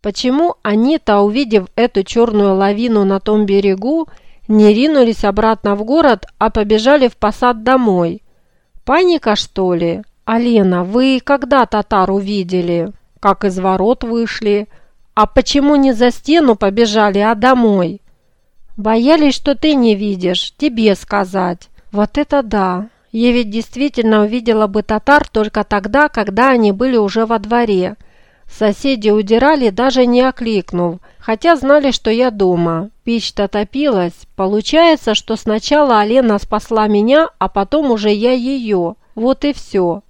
Почему они-то, увидев эту черную лавину на том берегу, не ринулись обратно в город, а побежали в посад домой? Паника, что ли? Алена, вы когда татар увидели? Как из ворот вышли? А почему не за стену побежали, а домой? Боялись, что ты не видишь, тебе сказать. Вот это да! Я ведь действительно увидела бы татар только тогда, когда они были уже во дворе – Соседи удирали, даже не окликнув, хотя знали, что я дома. Печь-то топилась. Получается, что сначала Алена спасла меня, а потом уже я ее. Вот и все.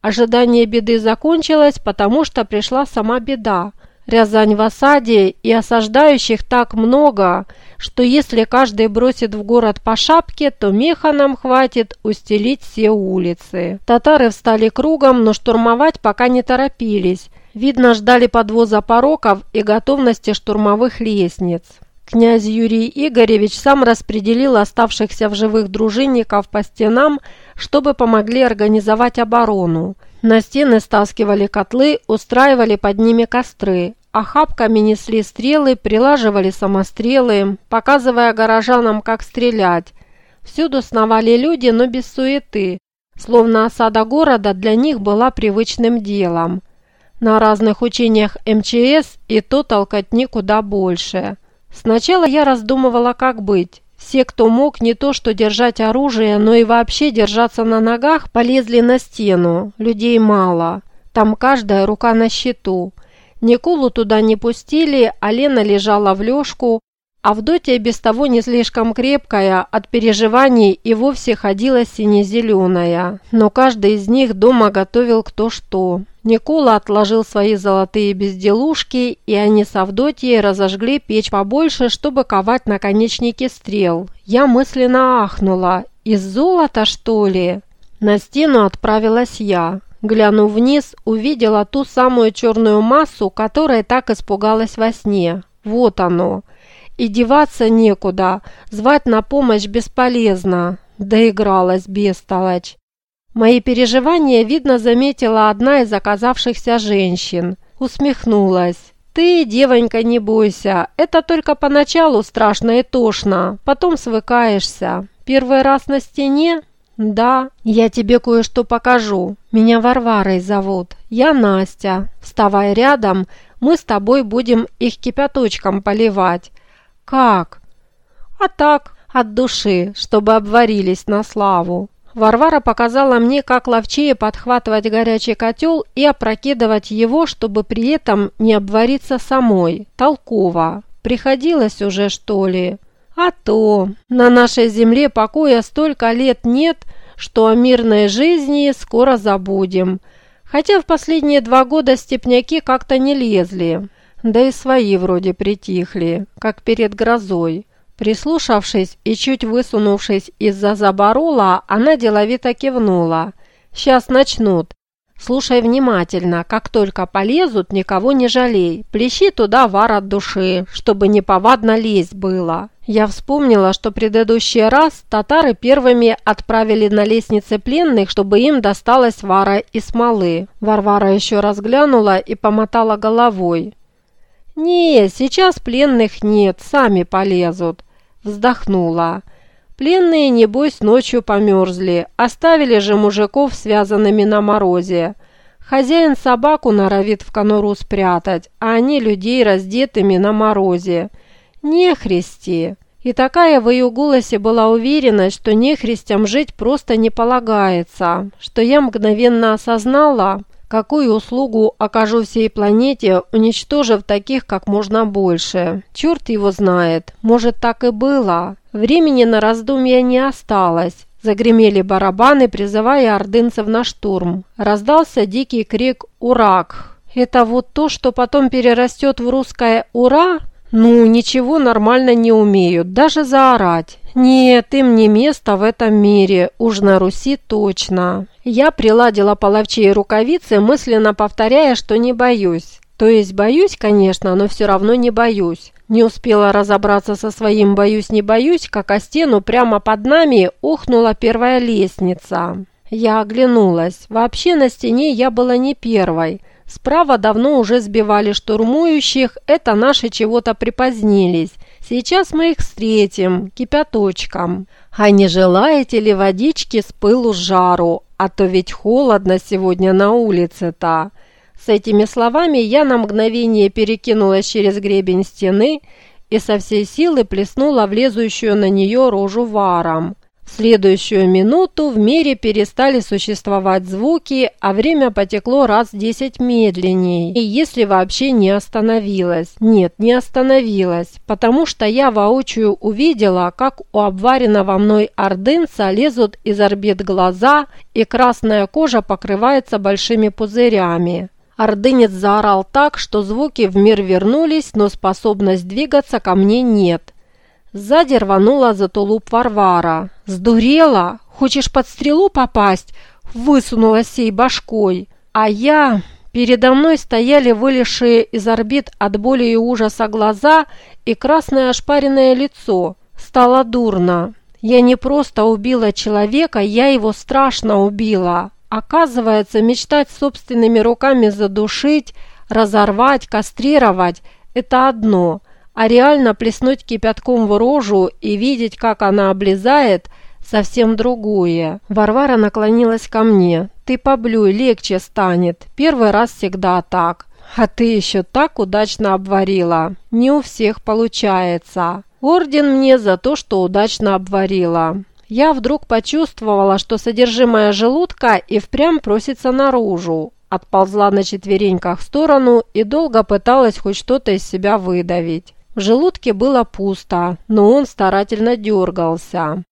Ожидание беды закончилось, потому что пришла сама беда. Рязань в осаде и осаждающих так много, что если каждый бросит в город по шапке, то меха нам хватит устелить все улицы. Татары встали кругом, но штурмовать пока не торопились. Видно, ждали подвоза пороков и готовности штурмовых лестниц. Князь Юрий Игоревич сам распределил оставшихся в живых дружинников по стенам, чтобы помогли организовать оборону. На стены стаскивали котлы, устраивали под ними костры, охапками несли стрелы, прилаживали самострелы, показывая горожанам, как стрелять. Всюду сновали люди, но без суеты, словно осада города для них была привычным делом. На разных учениях МЧС и то толкотни куда больше. Сначала я раздумывала, как быть. Все, кто мог не то что держать оружие, но и вообще держаться на ногах, полезли на стену. Людей мало. Там каждая рука на счету. Никулу туда не пустили, а Лена лежала в лёжку, Авдотья без того не слишком крепкая, от переживаний и вовсе ходила сине-зеленая. Но каждый из них дома готовил кто что. Никола отложил свои золотые безделушки, и они с Авдотьей разожгли печь побольше, чтобы ковать наконечники стрел. Я мысленно ахнула. «Из золота, что ли?» На стену отправилась я. Глянув вниз, увидела ту самую черную массу, которой так испугалась во сне. Вот оно. И деваться некуда, звать на помощь бесполезно. Доигралась бестолочь. Мои переживания, видно, заметила одна из оказавшихся женщин. Усмехнулась. «Ты, девонька, не бойся. Это только поначалу страшно и тошно. Потом свыкаешься. Первый раз на стене? Да. Я тебе кое-что покажу. Меня Варварой зовут. Я Настя. Вставай рядом. Мы с тобой будем их кипяточком поливать. Как? А так, от души, чтобы обварились на славу. Варвара показала мне, как ловчее подхватывать горячий котел и опрокидывать его, чтобы при этом не обвариться самой. Толково. Приходилось уже, что ли? А то. На нашей земле покоя столько лет нет, что о мирной жизни скоро забудем. Хотя в последние два года степняки как-то не лезли. Да и свои вроде притихли, как перед грозой. Прислушавшись и чуть высунувшись из-за заборола, она деловито кивнула. «Сейчас начнут. Слушай внимательно, как только полезут, никого не жалей. Плещи туда вар от души, чтобы неповадно лезть было». Я вспомнила, что предыдущий раз татары первыми отправили на лестнице пленных, чтобы им досталось вара и смолы. Варвара еще раз глянула и помотала головой. «Не, сейчас пленных нет, сами полезут вздохнула. Пленные, небось, ночью померзли, оставили же мужиков связанными на морозе. Хозяин собаку норовит в конуру спрятать, а они людей раздетыми на морозе. Нехристи! И такая в ее голосе была уверенность, что нехристям жить просто не полагается, что я мгновенно осознала, Какую услугу окажу всей планете, уничтожив таких как можно больше? Черт его знает. Может, так и было. Времени на раздумья не осталось. Загремели барабаны, призывая ордынцев на штурм. Раздался дикий крик «Урак!». Это вот то, что потом перерастет в русское «Ура»? Ну, ничего нормально не умеют, даже заорать. Нет, им не место в этом мире, уж на Руси точно. Я приладила половчие рукавицы, мысленно повторяя, что не боюсь. То есть боюсь, конечно, но все равно не боюсь. Не успела разобраться со своим «боюсь-не боюсь», как о стену прямо под нами ухнула первая лестница. Я оглянулась. Вообще на стене я была не первой. Справа давно уже сбивали штурмующих, это наши чего-то припозднились. Сейчас мы их встретим, кипяточком. А не желаете ли водички с пылу с жару? А то ведь холодно сегодня на улице-то. С этими словами я на мгновение перекинулась через гребень стены и со всей силы плеснула влезущую на нее рожу варом. В следующую минуту в мире перестали существовать звуки, а время потекло раз десять медленнее, и если вообще не остановилось. Нет, не остановилось, потому что я воочию увидела, как у обваренного мной ордынца лезут из орбит глаза, и красная кожа покрывается большими пузырями. Ордынец заорал так, что звуки в мир вернулись, но способность двигаться ко мне нет – Сзади рванула за тулуп Варвара. «Сдурела? Хочешь под стрелу попасть?» Высунула сей башкой. А я... Передо мной стояли вылезшие из орбит от боли и ужаса глаза и красное ошпаренное лицо. Стало дурно. Я не просто убила человека, я его страшно убила. Оказывается, мечтать собственными руками задушить, разорвать, кастрировать – это одно – а реально плеснуть кипятком в рожу и видеть, как она облизает – совсем другое. Варвара наклонилась ко мне. «Ты поблюй, легче станет. Первый раз всегда так. А ты еще так удачно обварила. Не у всех получается. Орден мне за то, что удачно обварила». Я вдруг почувствовала, что содержимое желудка и впрямь просится наружу. Отползла на четвереньках в сторону и долго пыталась хоть что-то из себя выдавить. В желудке было пусто, но он старательно дергался.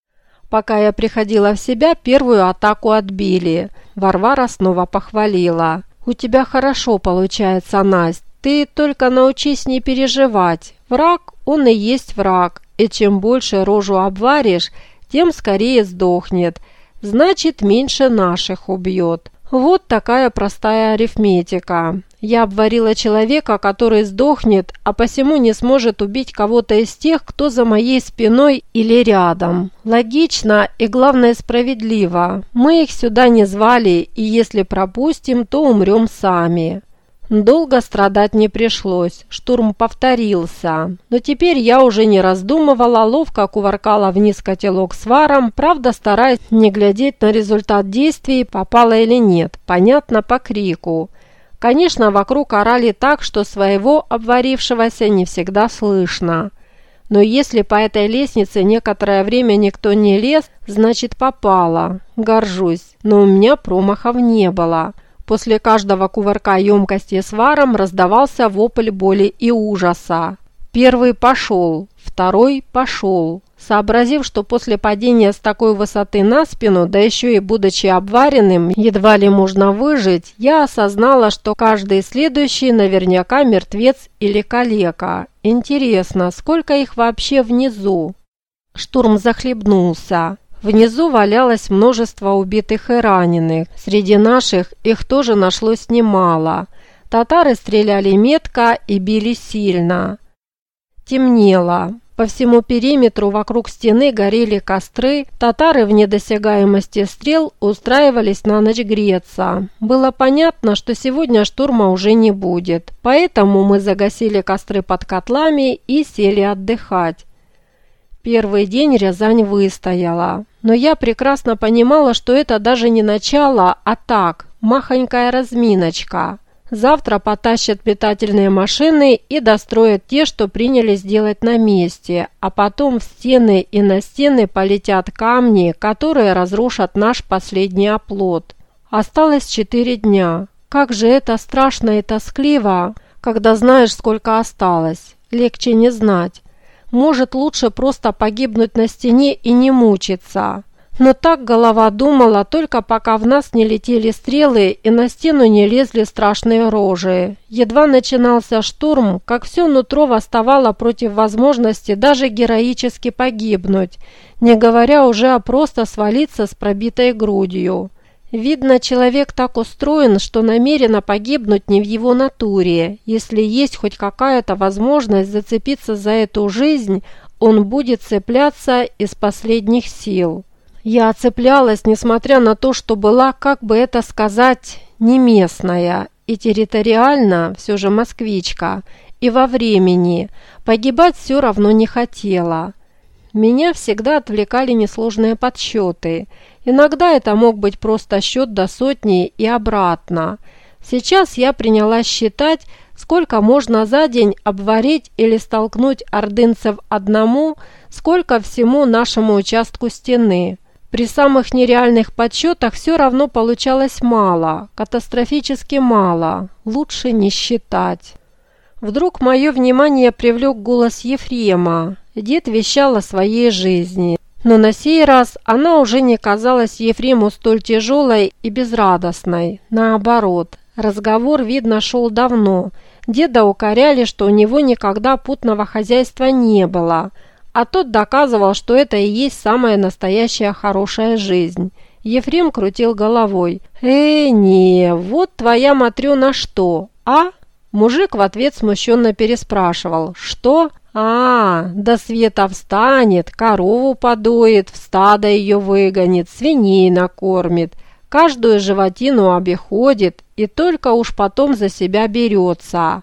Пока я приходила в себя, первую атаку отбили. Варвара снова похвалила. «У тебя хорошо получается, Насть. Ты только научись не переживать. Враг, он и есть враг. И чем больше рожу обваришь, тем скорее сдохнет. Значит, меньше наших убьет. Вот такая простая арифметика. Я обварила человека, который сдохнет, а посему не сможет убить кого-то из тех, кто за моей спиной или рядом. Логично и, главное, справедливо. Мы их сюда не звали, и если пропустим, то умрем сами. Долго страдать не пришлось, штурм повторился. Но теперь я уже не раздумывала, ловко кувыркала вниз котелок с варом, правда стараясь не глядеть на результат действий, попала или нет, понятно по крику. Конечно, вокруг орали так, что своего обварившегося не всегда слышно. Но если по этой лестнице некоторое время никто не лез, значит попало. Горжусь, но у меня промахов не было. После каждого кувырка емкости с варом раздавался вопль боли и ужаса. Первый пошел, второй пошел. Сообразив, что после падения с такой высоты на спину, да еще и будучи обваренным, едва ли можно выжить, я осознала, что каждый следующий наверняка мертвец или калека. Интересно, сколько их вообще внизу? Штурм захлебнулся. Внизу валялось множество убитых и раненых. Среди наших их тоже нашлось немало. Татары стреляли метко и били сильно. Темнело. По всему периметру вокруг стены горели костры, татары в недосягаемости стрел устраивались на ночь греться. Было понятно, что сегодня штурма уже не будет, поэтому мы загасили костры под котлами и сели отдыхать. Первый день Рязань выстояла, но я прекрасно понимала, что это даже не начало, а так, махонькая разминочка. Завтра потащат питательные машины и достроят те, что принялись делать на месте, а потом в стены и на стены полетят камни, которые разрушат наш последний оплот. Осталось четыре дня. Как же это страшно и тоскливо, когда знаешь, сколько осталось. Легче не знать. Может, лучше просто погибнуть на стене и не мучиться. Но так голова думала, только пока в нас не летели стрелы и на стену не лезли страшные рожи. Едва начинался штурм, как все нутро восставало против возможности даже героически погибнуть, не говоря уже о просто свалиться с пробитой грудью. Видно, человек так устроен, что намеренно погибнуть не в его натуре. Если есть хоть какая-то возможность зацепиться за эту жизнь, он будет цепляться из последних сил. Я оцеплялась, несмотря на то, что была, как бы это сказать, не местная. и территориально все же москвичка, и во времени. Погибать все равно не хотела. Меня всегда отвлекали несложные подсчеты. Иногда это мог быть просто счет до сотни и обратно. Сейчас я принялась считать, сколько можно за день обварить или столкнуть ордынцев одному, сколько всему нашему участку стены. При самых нереальных подсчетах все равно получалось мало, катастрофически мало, лучше не считать. Вдруг мое внимание привлек голос Ефрема. Дед вещал о своей жизни. Но на сей раз она уже не казалась Ефрему столь тяжелой и безрадостной. Наоборот, разговор, видно, шел давно. Деда укоряли, что у него никогда путного хозяйства не было, а тот доказывал, что это и есть самая настоящая хорошая жизнь. Ефрем крутил головой. «Э, не, вот твоя Матрена что, а?» Мужик в ответ смущенно переспрашивал. «Что? А, до света встанет, корову подоит, в стадо ее выгонит, свиней накормит, каждую животину обиходит и только уж потом за себя берется.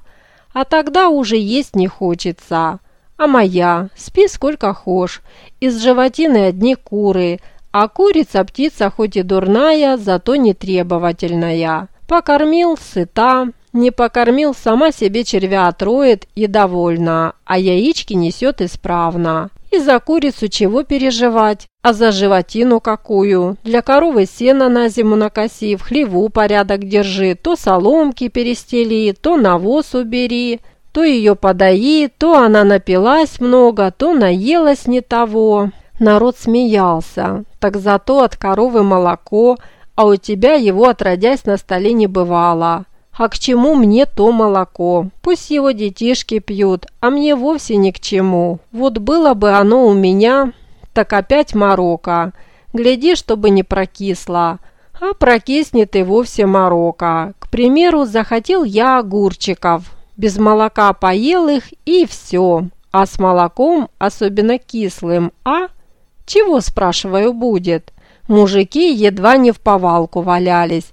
А тогда уже есть не хочется. А моя, спи сколько хошь, из животины одни куры, а курица птица хоть и дурная, зато не требовательная. Покормил, сыта, не покормил, сама себе червя отроет и довольна, а яички несет исправно. И за курицу чего переживать, а за животину какую? Для коровы сено на зиму накоси, в хлеву порядок держи, то соломки перестели, то навоз убери, то ее подои, то она напилась много, то наелась не того. Народ смеялся, так зато от коровы молоко, а у тебя его отродясь на столе не бывало. А к чему мне то молоко? Пусть его детишки пьют, а мне вовсе ни к чему. Вот было бы оно у меня, так опять морока. Гляди, чтобы не прокисло. А прокиснет и вовсе морока. К примеру, захотел я огурчиков. Без молока поел их и все. А с молоком, особенно кислым, а? Чего, спрашиваю, будет? Мужики едва не в повалку валялись.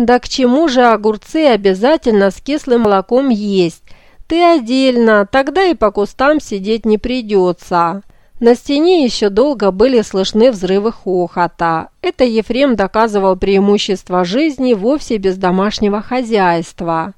Да к чему же огурцы обязательно с кислым молоком есть? Ты отдельно, тогда и по кустам сидеть не придется. На стене еще долго были слышны взрывы хохота. Это Ефрем доказывал преимущество жизни вовсе без домашнего хозяйства.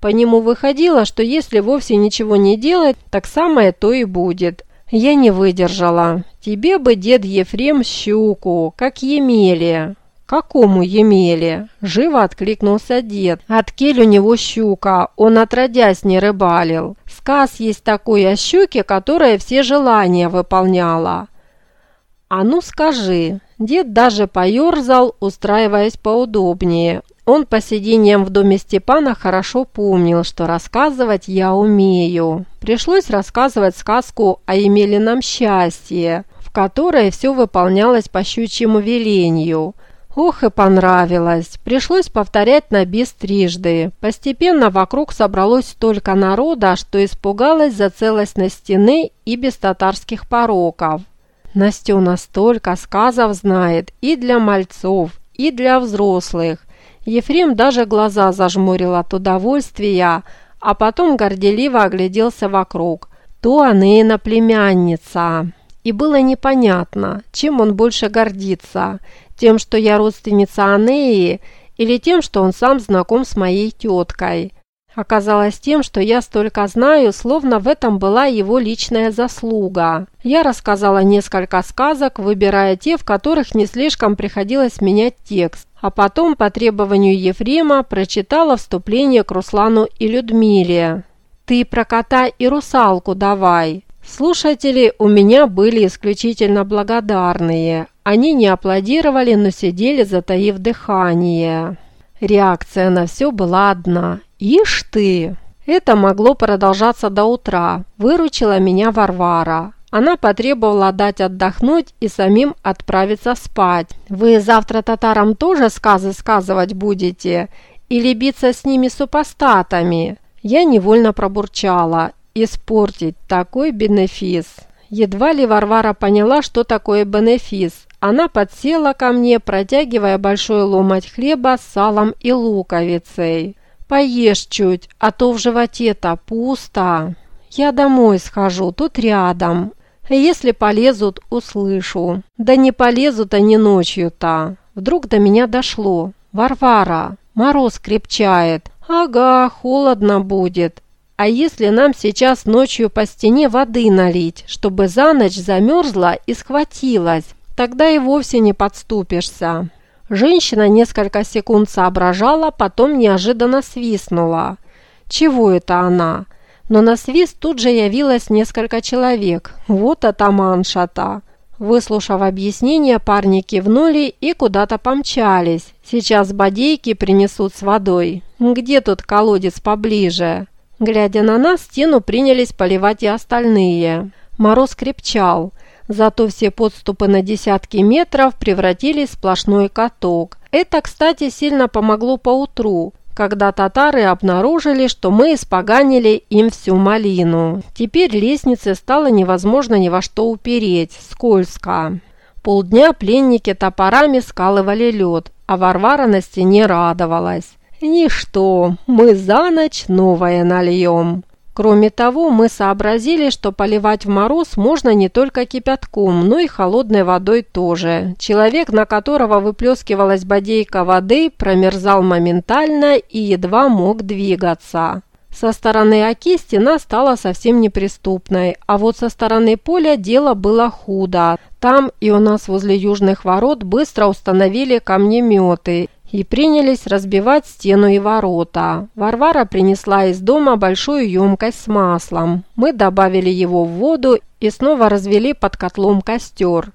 По нему выходило, что если вовсе ничего не делать, так самое то и будет. Я не выдержала. Тебе бы, дед Ефрем, щуку, как Емелия. «Какому Емеле?» – живо откликнулся дед. «От кель у него щука, он отродясь не рыбалил. Сказ есть такой о щуке, которая все желания выполняла». «А ну скажи!» Дед даже поерзал, устраиваясь поудобнее. Он по сидениям в доме Степана хорошо помнил, что рассказывать я умею. Пришлось рассказывать сказку о Емелином счастье, в которой все выполнялось по щучьему велению – Ох и понравилось. Пришлось повторять на бис трижды. Постепенно вокруг собралось столько народа, что испугалась за целостность стены и без татарских пороков. Настена столько сказов знает и для мальцов, и для взрослых. Ефрем даже глаза зажмурил от удовольствия, а потом горделиво огляделся вокруг. То Анеина племянница. И было непонятно, чем он больше гордится – тем, что я родственница Анеи, или тем, что он сам знаком с моей теткой. Оказалось тем, что я столько знаю, словно в этом была его личная заслуга. Я рассказала несколько сказок, выбирая те, в которых не слишком приходилось менять текст, а потом по требованию Ефрема прочитала вступление к Руслану и Людмиле. «Ты про кота и русалку давай». Слушатели у меня были исключительно благодарные. Они не аплодировали, но сидели, затаив дыхание. Реакция на все была одна. «Ишь ты!» Это могло продолжаться до утра. Выручила меня Варвара. Она потребовала дать отдохнуть и самим отправиться спать. «Вы завтра татарам тоже сказы сказывать будете? Или биться с ними супостатами?» Я невольно пробурчала. «Испортить такой бенефис!» Едва ли Варвара поняла, что такое бенефис. Она подсела ко мне, протягивая большой ломоть хлеба с салом и луковицей. Поешь чуть, а то в животе-то пусто. Я домой схожу, тут рядом. Если полезут, услышу. Да не полезут они ночью-то. Вдруг до меня дошло. Варвара, мороз крепчает. Ага, холодно будет. А если нам сейчас ночью по стене воды налить, чтобы за ночь замерзла и схватилась, тогда и вовсе не подступишься. Женщина несколько секунд соображала, потом неожиданно свистнула. Чего это она? Но на свист тут же явилось несколько человек. Вот атаманша-то. Выслушав объяснение, парни кивнули и куда-то помчались. Сейчас бодейки принесут с водой. Где тут колодец поближе? Глядя на нас, стену принялись поливать и остальные. Мороз крепчал, зато все подступы на десятки метров превратились в сплошной каток. Это, кстати, сильно помогло поутру, когда татары обнаружили, что мы испоганили им всю малину. Теперь лестнице стало невозможно ни во что упереть, скользко. Полдня пленники топорами скалывали лед, а Варвара на стене радовалась. «Ничто, мы за ночь новое нальем». Кроме того, мы сообразили, что поливать в мороз можно не только кипятком, но и холодной водой тоже. Человек, на которого выплескивалась бодейка воды, промерзал моментально и едва мог двигаться. Со стороны Оки стена стала совсем неприступной, а вот со стороны поля дело было худо. Там и у нас возле южных ворот быстро установили камнеметы и принялись разбивать стену и ворота. Варвара принесла из дома большую емкость с маслом. Мы добавили его в воду и снова развели под котлом костер.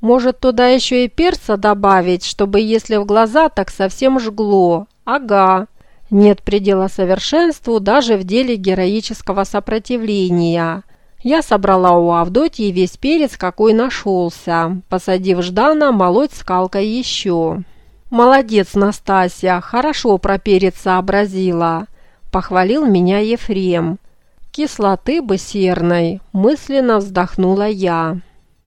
Может, туда еще и перца добавить, чтобы если в глаза, так совсем жгло. Ага. Нет предела совершенству даже в деле героического сопротивления. Я собрала у Авдотьи весь перец, какой нашелся, посадив Ждана молоть скалкой еще. «Молодец, Настасья, хорошо про перец сообразила», – похвалил меня Ефрем. «Кислоты бы серной», – мысленно вздохнула я.